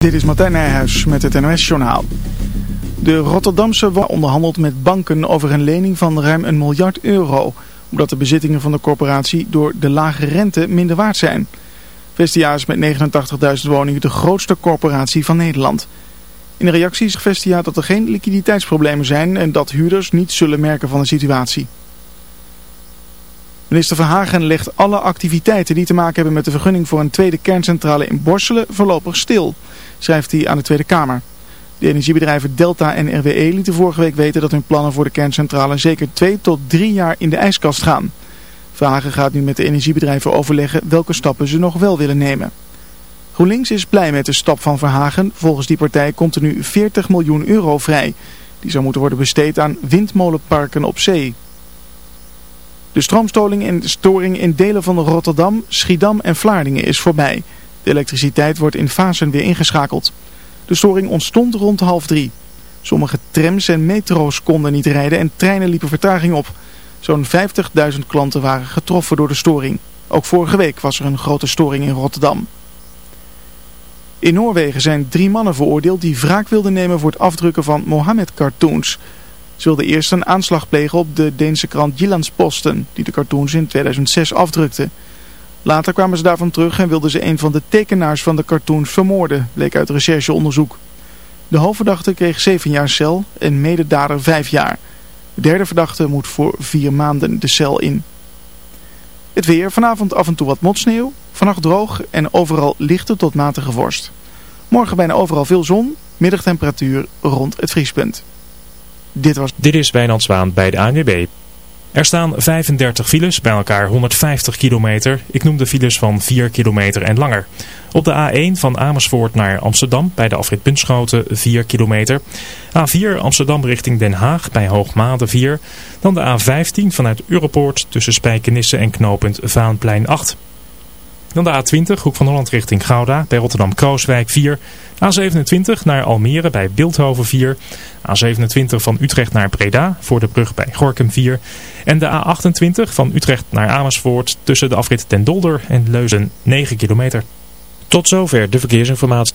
Dit is Martijn Nijhuis met het NOS-journaal. De Rotterdamse onderhandelt met banken over een lening van ruim een miljard euro... omdat de bezittingen van de corporatie door de lage rente minder waard zijn. Vestia is met 89.000 woningen de grootste corporatie van Nederland. In de reactie zegt Vestia dat er geen liquiditeitsproblemen zijn... en dat huurders niet zullen merken van de situatie. Minister Verhagen legt alle activiteiten die te maken hebben met de vergunning voor een tweede kerncentrale in Borselen voorlopig stil schrijft hij aan de Tweede Kamer. De energiebedrijven Delta en RWE lieten vorige week weten dat hun plannen voor de kerncentrale zeker twee tot drie jaar in de ijskast gaan. Vragen gaat nu met de energiebedrijven overleggen welke stappen ze nog wel willen nemen. GroenLinks is blij met de stap van Verhagen. Volgens die partij komt er nu 40 miljoen euro vrij. Die zou moeten worden besteed aan windmolenparken op zee. De stroomstoring en storing in delen van Rotterdam, Schiedam en Vlaardingen is voorbij. De elektriciteit wordt in fasen weer ingeschakeld. De storing ontstond rond half drie. Sommige trams en metro's konden niet rijden en treinen liepen vertraging op. Zo'n 50.000 klanten waren getroffen door de storing. Ook vorige week was er een grote storing in Rotterdam. In Noorwegen zijn drie mannen veroordeeld die wraak wilden nemen voor het afdrukken van Mohammed-cartoons. Ze wilden eerst een aanslag plegen op de Deense krant Jyllandsposten, die de cartoons in 2006 afdrukte. Later kwamen ze daarvan terug en wilden ze een van de tekenaars van de cartoons vermoorden, bleek uit rechercheonderzoek. De hoofdverdachte kreeg 7 jaar cel en mededader 5 jaar. De derde verdachte moet voor 4 maanden de cel in. Het weer, vanavond af en toe wat motsneeuw, vannacht droog en overal lichte tot matige vorst. Morgen bijna overal veel zon, middagtemperatuur rond het vriespunt. Dit, was... Dit is Wijnand Zwaan bij de ANWB. Er staan 35 files, bij elkaar 150 kilometer. Ik noem de files van 4 kilometer en langer. Op de A1 van Amersfoort naar Amsterdam bij de afrit Bunschoten 4 kilometer. A4 Amsterdam richting Den Haag bij Hoogmade 4. Dan de A15 vanuit Europoort tussen Spijkenisse en knooppunt Vaanplein 8. Dan de A20 Hoek van Holland richting Gouda bij Rotterdam-Krooswijk 4. A27 naar Almere bij Beeldhoven 4. A27 van Utrecht naar Breda voor de brug bij Gorkum 4. En de A28 van Utrecht naar Amersfoort tussen de afrit Den Dolder en Leuzen 9 kilometer. Tot zover de verkeersinformatie.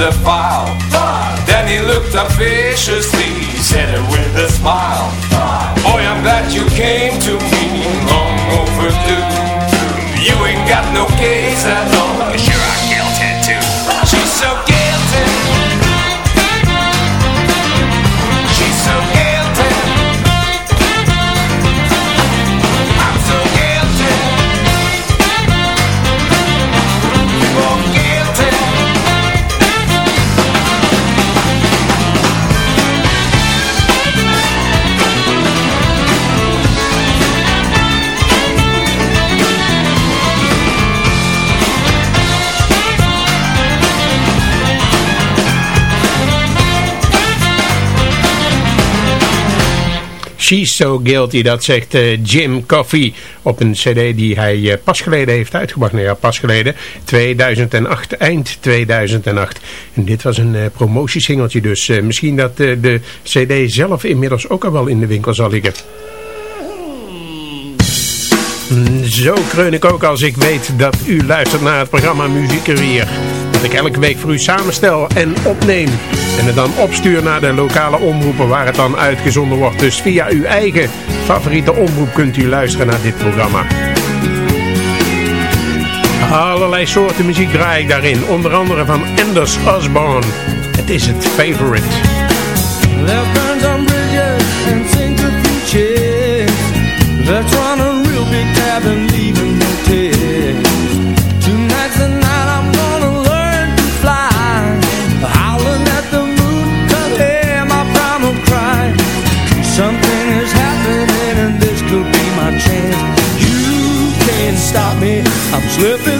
defile. Five. Then he looked up viciously, said it with a smile. Five. Boy, I'm glad you came to me, long overdue. You ain't got no case at all. She's So Guilty, dat zegt eh, Jim Coffey op een cd die hij eh, pas geleden heeft uitgebracht. Nou ja, pas geleden, 2008, eind 2008. En dit was een eh, promotiesingeltje dus. misschien dat de cd zelf inmiddels ook al wel in de winkel zal liggen. Zo kreun ik ook als ik weet dat u luistert naar het programma Muziek weer dat ik elke week voor u samenstel en opneem. En het dan opstuur naar de lokale omroepen waar het dan uitgezonden wordt. Dus via uw eigen favoriete omroep kunt u luisteren naar dit programma. Allerlei soorten muziek draai ik daarin. Onder andere van Anders Osborne. Het is het favorite. Something is happening and this could be my chance. You can't stop me, I'm slipping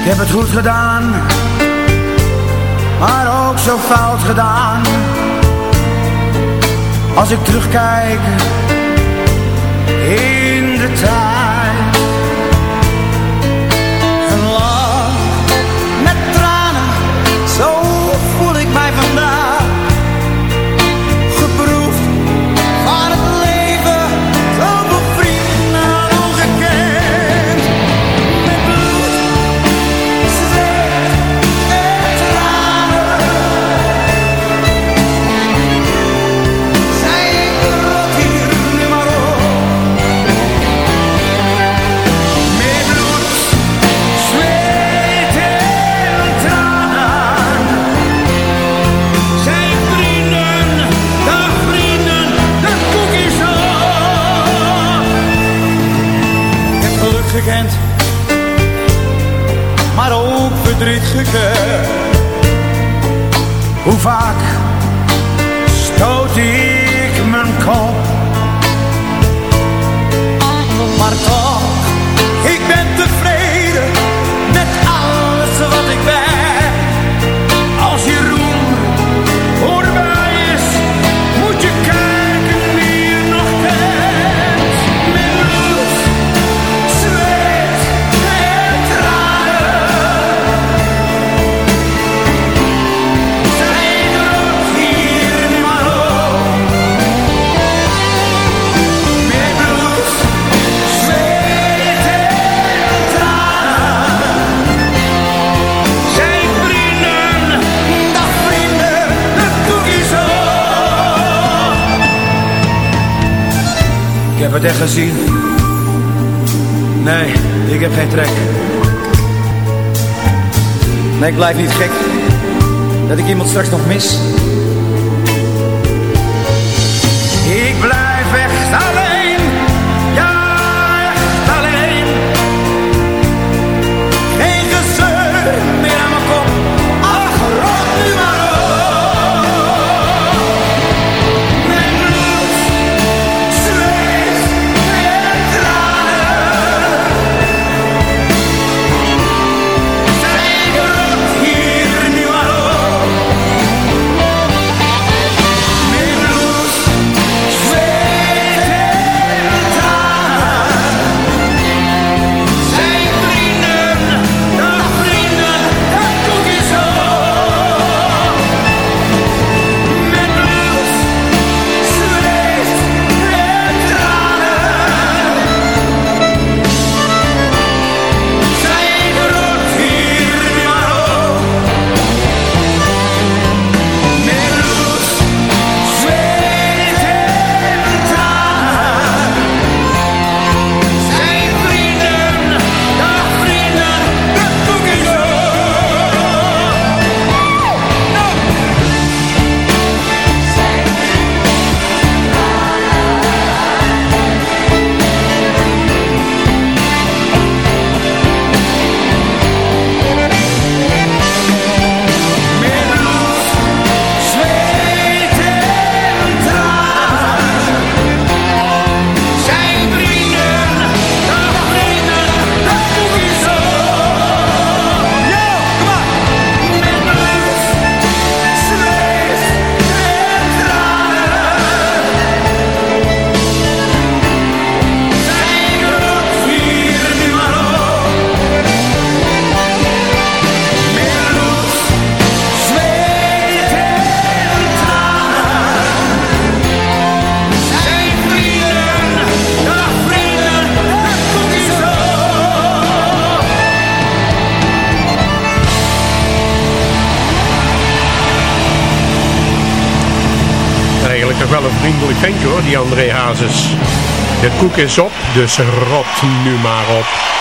Ik heb het goed gedaan, maar ook zo fout gedaan. Als ik terugkijk in de tijd. Gekend, maar ook verdriet gekend. Hoe vaak stoot ik mijn kop? Maar het echt gezien. Nee, ik heb geen trek. Nee, ik blijf niet gek. Dat ik iemand straks nog mis. Koek is op, dus rot nu maar op.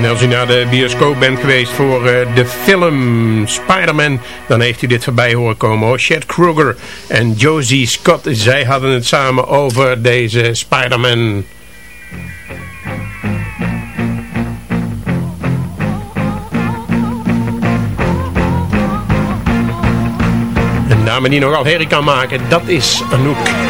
En als u naar de bioscoop bent geweest voor uh, de film Spider-Man, dan heeft u dit voorbij horen komen. Hoor. Chad en Josie Scott, zij hadden het samen over deze Spider-Man. Een dame die nogal herrie kan maken, dat is Anouk.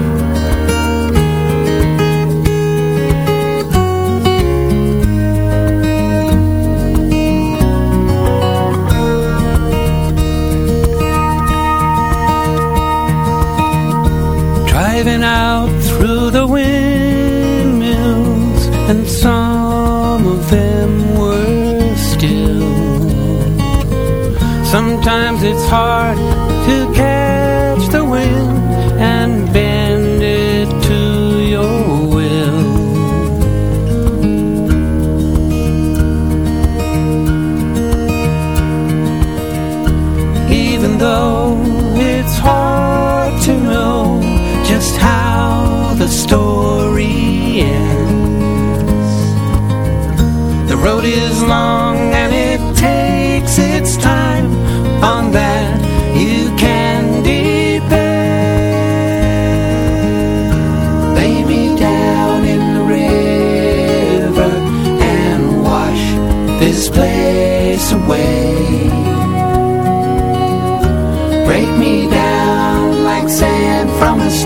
It's hard to catch the wind and bend it to your will. Even though it's hard to know just how the story ends. The road is long and it takes its time. On that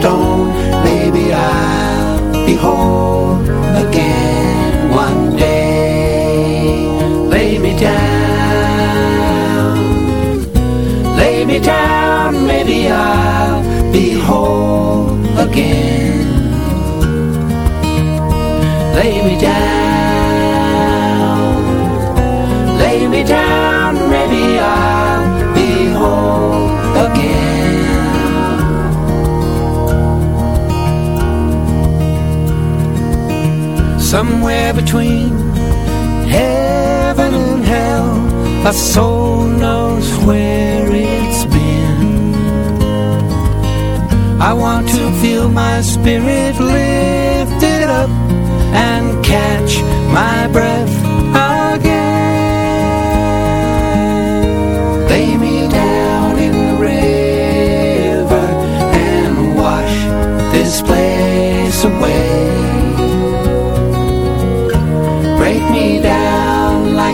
stone. Maybe I'll be whole again one day. Lay me down, lay me down. Maybe I'll be whole again. Lay me down, Somewhere between heaven and hell. A soul knows where it's been. I want to feel my spirit lifted up And catch my breath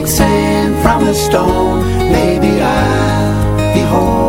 like sand from a stone Maybe I'll be whole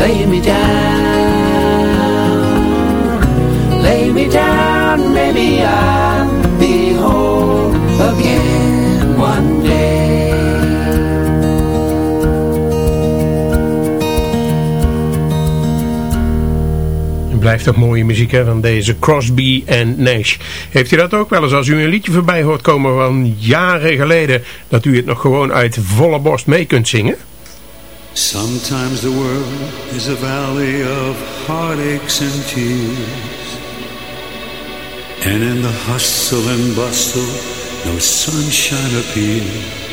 Lay me down Lay me down Maybe I'll be whole again one day blijft toch mooie muziek hè, van deze Crosby en Nash. Heeft u dat ook wel eens als u een liedje voorbij hoort komen van jaren geleden... dat u het nog gewoon uit volle borst mee kunt zingen? Sometimes the world is a valley of heartaches and tears. And in the hustle and bustle, no sunshine appears.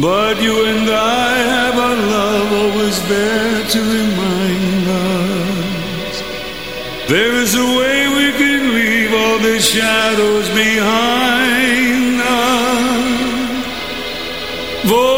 But you and I have a love always there to remind us. There is a way we can leave all the shadows behind us. Volare.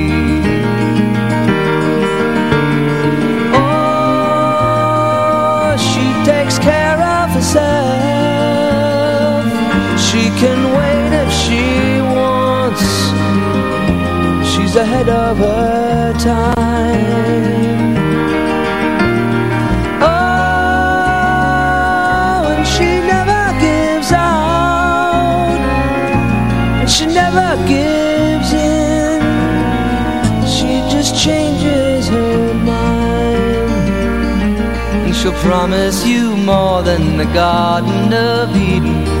She can wait if she wants. She's ahead of her time. Oh, and she never gives out. And she never gives in. She just changes her mind. And she'll promise you more than the Garden of Eden.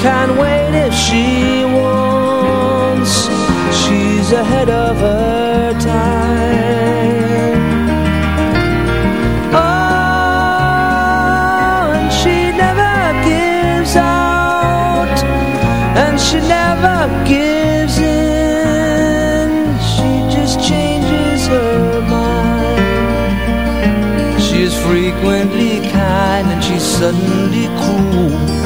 Can wait if she wants. She's ahead of her time. Oh, and she never gives out, and she never gives in. She just changes her mind. She is frequently kind and she's suddenly cruel.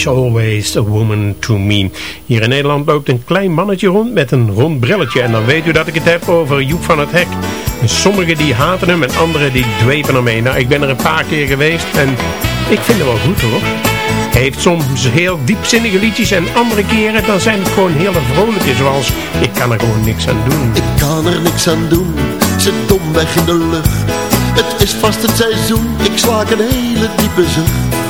She's always a woman to me. Hier in Nederland loopt een klein mannetje rond met een rond brilletje. En dan weet u dat ik het heb over Joep van het Hek. En sommigen die haten hem en anderen die dwepen ermee. Nou, ik ben er een paar keer geweest en ik vind het wel goed hoor. Hij heeft soms heel diepzinnige liedjes en andere keren dan zijn het gewoon hele vrolijke. Zoals Ik kan er gewoon niks aan doen. Ik kan er niks aan doen, zit domweg in de lucht. Het is vast het seizoen, ik slaak een hele diepe zucht.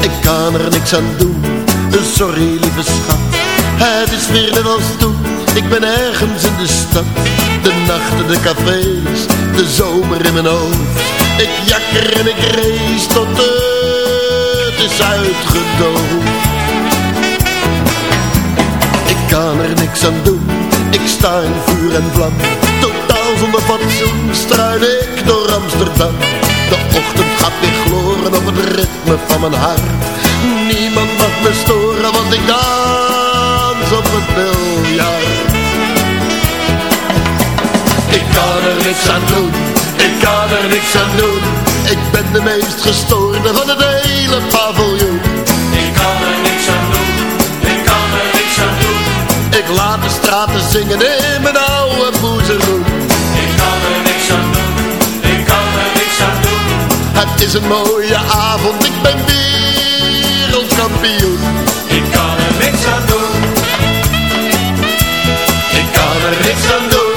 Ik kan er niks aan doen, sorry lieve schat. Het is weer net als toen, ik ben ergens in de stad. De nachten, de cafés, de zomer in mijn hoofd. Ik jakker en ik race tot het is uitgedoofd. Ik kan er niks aan doen, ik sta in vuur en vlam Totaal zonder fatsoen struin ik door Amsterdam De ochtend gaat weer gloren op het ritme van mijn hart Niemand mag me storen, want ik dans op het biljart niks aan doen, ik kan er niks aan doen. Ik ben de meest gestoorde van het hele paviljoen. Ik laat de straten zingen in mijn oude boezeroen. Ik kan er niks aan doen, ik kan er niks aan doen. Het is een mooie avond, ik ben wereldkampioen. Ik kan er niks aan doen, Ik kan er niks aan doen.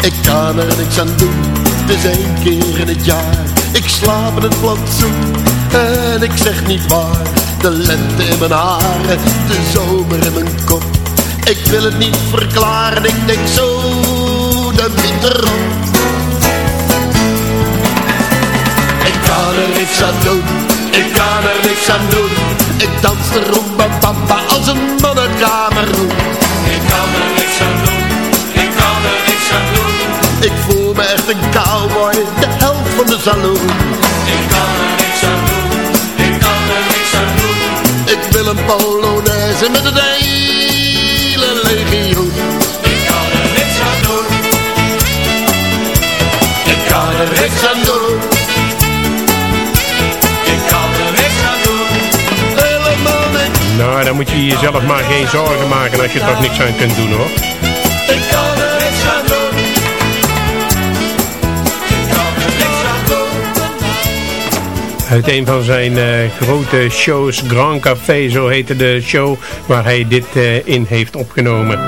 Ik kan er niks aan doen, het is één keer in het jaar. Ik slaap in het plantsoen en ik zeg niet waar. De lente in mijn haren, de zomer in mijn kop. Ik wil het niet verklaren, ik denk zo, de winter op. Ik kan er niks aan doen, ik kan er niks aan doen. Ik dans de rumba bamba als een man uit Kameroen. ik kan er niks aan doen, ik kan er niks aan doen. Ik voel me echt een cowboy, de helft van de saloon. Ik kan er niks aan doen, ik kan er niks aan doen. Ik wil een polonaise met het hele legioen. Ik kan er niks aan doen, Ik kan er niks aan doen, ik kan er niks aan doen. helemaal niks. Nou, dan moet je jezelf maar geen zorgen maken als je er toch niks aan kunt doen hoor. Ik kan Uit een van zijn eh, grote shows, Grand Café, zo heette de show waar hij dit eh, in heeft opgenomen.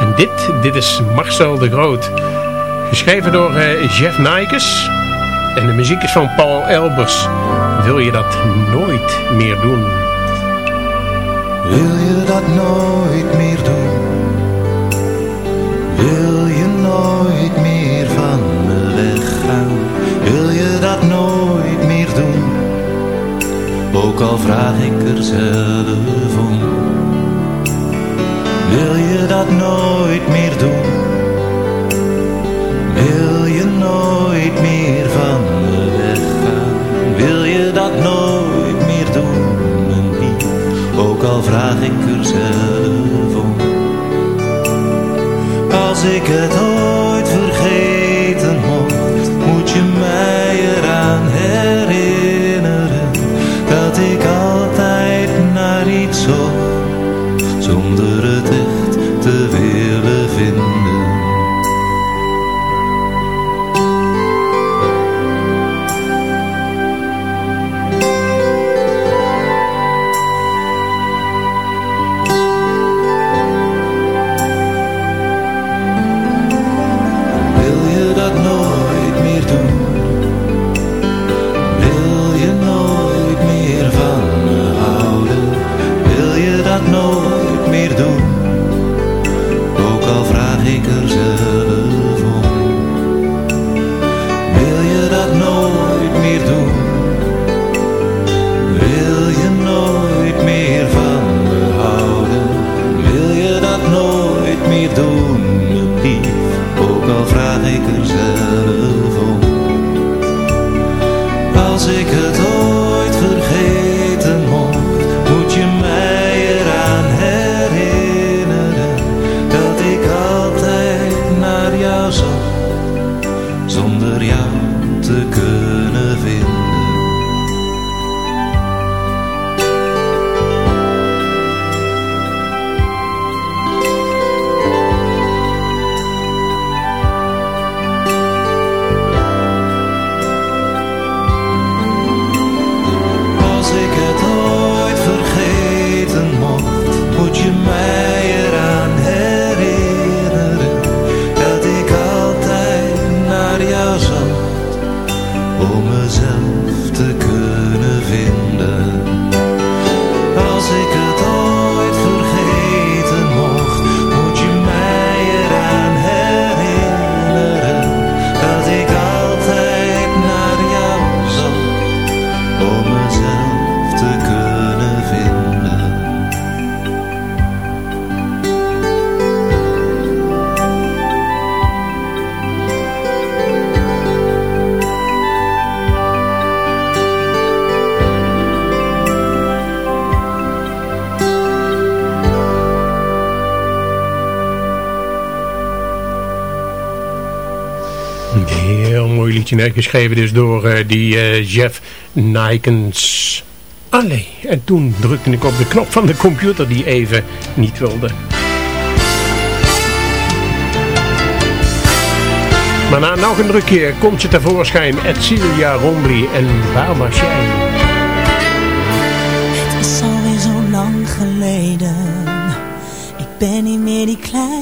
En dit, dit is Marcel de Groot. Geschreven door eh, Jeff Nijkes. En de muziek is van Paul Elbers. Wil je dat nooit meer doen? Wil je dat nooit meer doen? Wil je nooit meer me weggaan? Wil je dat nooit meer doen? Ook al vraag ik er zelf om. Wil je dat nooit meer doen? Wil je nooit meer van me weggaan? Wil je dat nooit meer doen, mijn lief? Ook al vraag ik er zelf om. Als ik het ooit dat geschreven dus door uh, die uh, Jeff Nikens. Allee, en toen drukte ik op de knop van de computer die even niet wilde. Maar na nog een drukje komt ze tevoorschijn, Edcilia Rombly en waar was? Het is alweer zo lang geleden Ik ben niet meer die kleine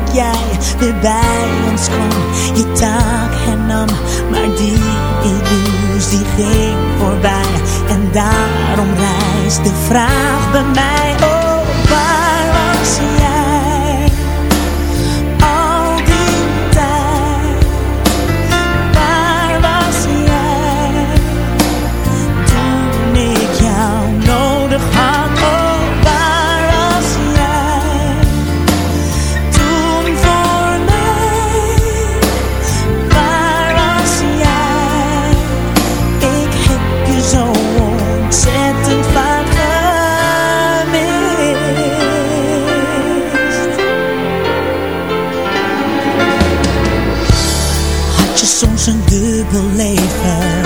jij weer bij ons kwam. Je taak hernam, maar die illusie ging voorbij. En daarom rijst de vraag bij mij. Oh, soms een dubbel leven?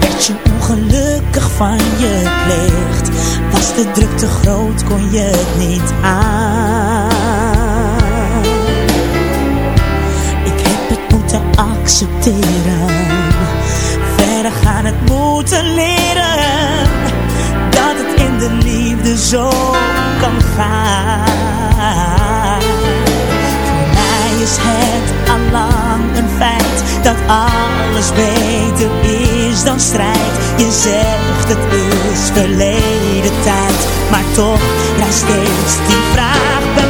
Werd je ongelukkig van je plicht? Was de druk te groot, kon je het niet aan? Ik heb het moeten accepteren Verder gaan het moeten leren Dat het in de liefde zo kan gaan Voor mij is het een feit Dat alles beter is dan strijd. Je zegt het is verleden tijd Maar toch rijst steeds die vraag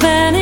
Many.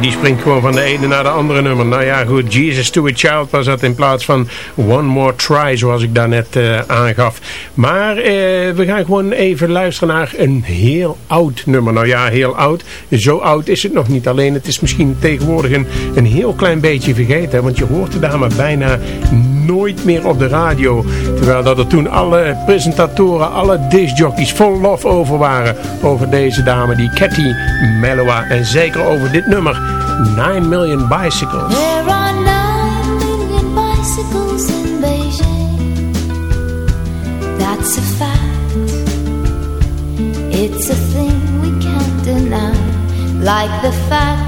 Die springt gewoon van de ene naar de andere nummer. Nou ja, goed, Jesus to a Child was dat in plaats van One More Try, zoals ik daarnet uh, aangaf. Maar uh, we gaan gewoon even luisteren naar een heel oud nummer. Nou ja, heel oud. Zo oud is het nog niet. Alleen het is misschien tegenwoordig een, een heel klein beetje vergeten. Want je hoort de dame bijna nooit meer op de radio. Terwijl dat er toen alle presentatoren, alle discjockeys vol lof over waren. Over deze dame, die Cathy Mellowa. En zeker over dit nummer, 9 Million Bicycles. There are 9 million bicycles in Beijing. That's a fact. It's a thing we can't deny. Like the fact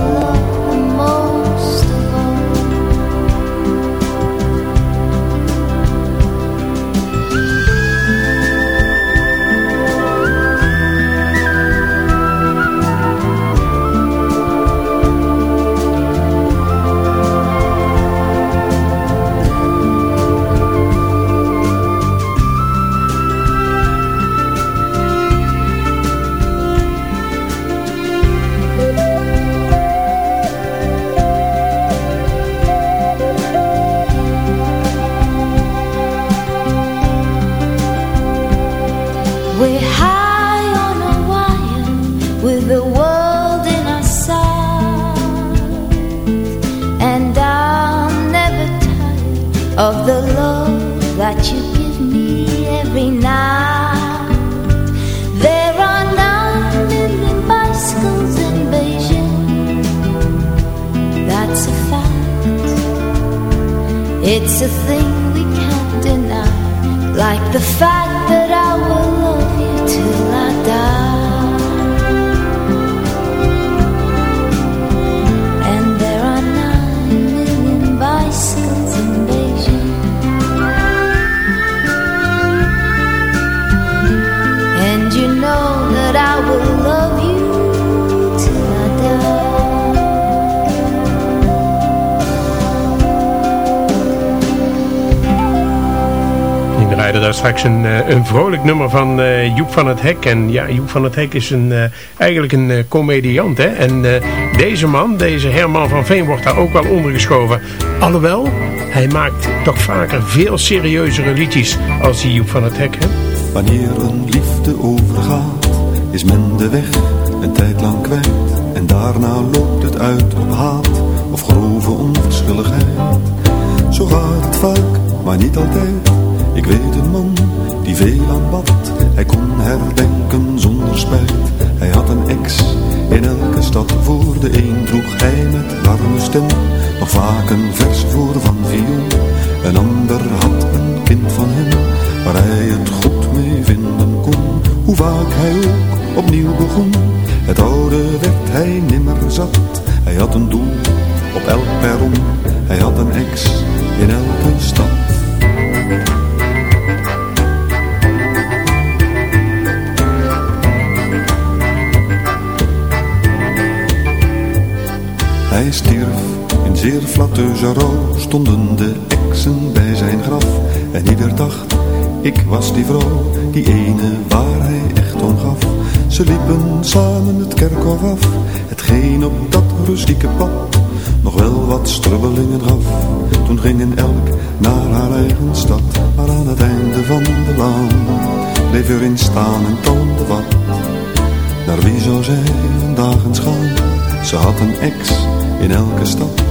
It's a thing we can't deny, like the fact that I will love you till I die. And there are nine million bicycles in Beijing. And you know that I will love daar straks een, eh, een vrolijk nummer van eh, Joep van het Hek. En ja, Joep van het Hek is een, eh, eigenlijk een eh, comediant. Hè? En deze man, deze Herman van Veen, wordt daar ook wel ondergeschoven. Alhoewel, hij maakt toch vaker veel serieuzere liedjes als die Joep van het Hek. Hè? Wanneer een liefde overgaat, is men de weg een tijd lang kwijt. En daarna loopt het uit op haat of grove onverschilligheid. Zo gaat het vaak, maar niet altijd. Ik weet een man die veel aanbad. Hij kon herdenken zonder spijt. Hij had een ex in elke stad. Voor de een droeg hij met warme stem nog vaak een vers voor van viool. Een ander had een kind van hem waar hij het goed mee vinden kon. Hoe vaak hij ook opnieuw begon. Het oude werd hij nimmer zat. Hij had een doel op elk perron. Hij had een ex in elke stad. Hij stierf in zeer flatteuze rouw, stonden de exen bij zijn graf. En ieder dacht, ik was die vrouw, die ene waar hij echt om gaf. Ze liepen samen het kerkhof af, hetgeen op dat rustieke pad nog wel wat strubbelingen gaf. Toen gingen elk naar haar eigen stad, maar aan het einde van de laan bleef er in staan en toonde wat. Naar wie zou zij vandaag eens? Ze had een ex in elke stad.